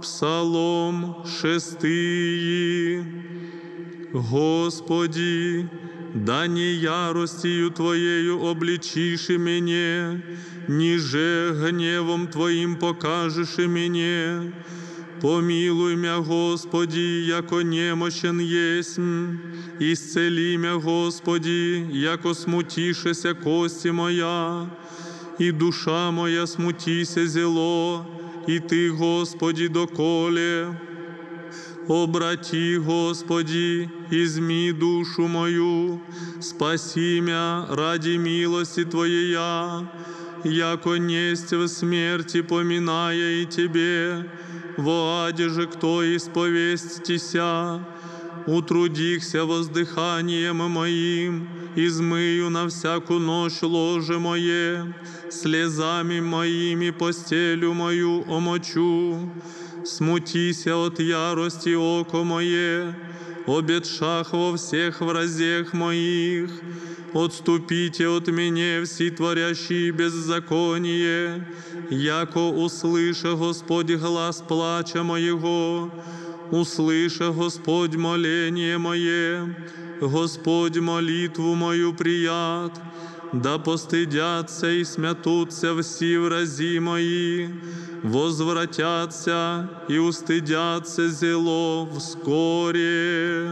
Псалом шестий. Господи, да не яростью Твоею обличишь меня, ниже гневом Твоим покажешь мне. Помилуй мя, Господи, яко немощен єсмь, исцели мя, Господи, яко смутишеся кости моя, і душа моя смутися зело, і Ти, Господи, доколе. Обрати, Господи, изми душу мою, спаси мя ради милости Твоєя, яко несть в смерти поминая и Тебе, во аде же кто исповестися, утрудихся воздыханием моим, измыю на всяку ночь ложе мое, слезами моими постелю мою омочу, смутися от ярости око моє, обетшах во всех вразех моих, отступите от меня все творящие беззаконие, яко услыша Господь глаз плача моего, услыша Господь моление мое, Господь молитву мою прият, да постыдятся и смятутся все врази мои, возвратятся и устыдятся зело вскоре.